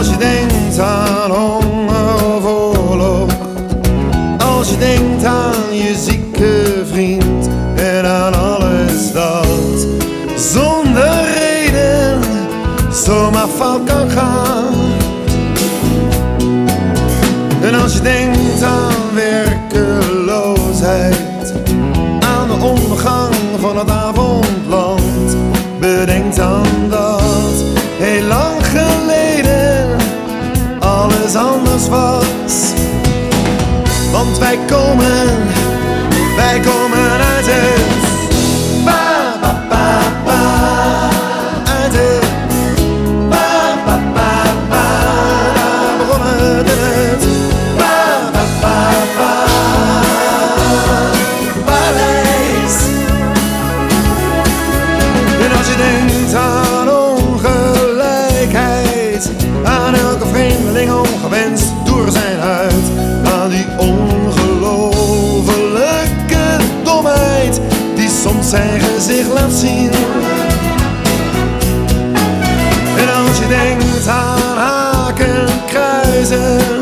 Als je denkt aan honger of oorlog. Als je denkt aan je zieke vriend en aan alles dat zonder reden zomaar fout kan gaan. En als je denkt aan werkeloosheid, aan de omgang van het avondland, bedenk was. Want wij komen, wij komen uit het. Pa, pa, pa, pa. Uit het. Pa, pa, pa, pa. ba het. Pa, pa, pa, pa. Als. zich laat zien. En als je denkt aan haken, kruisen.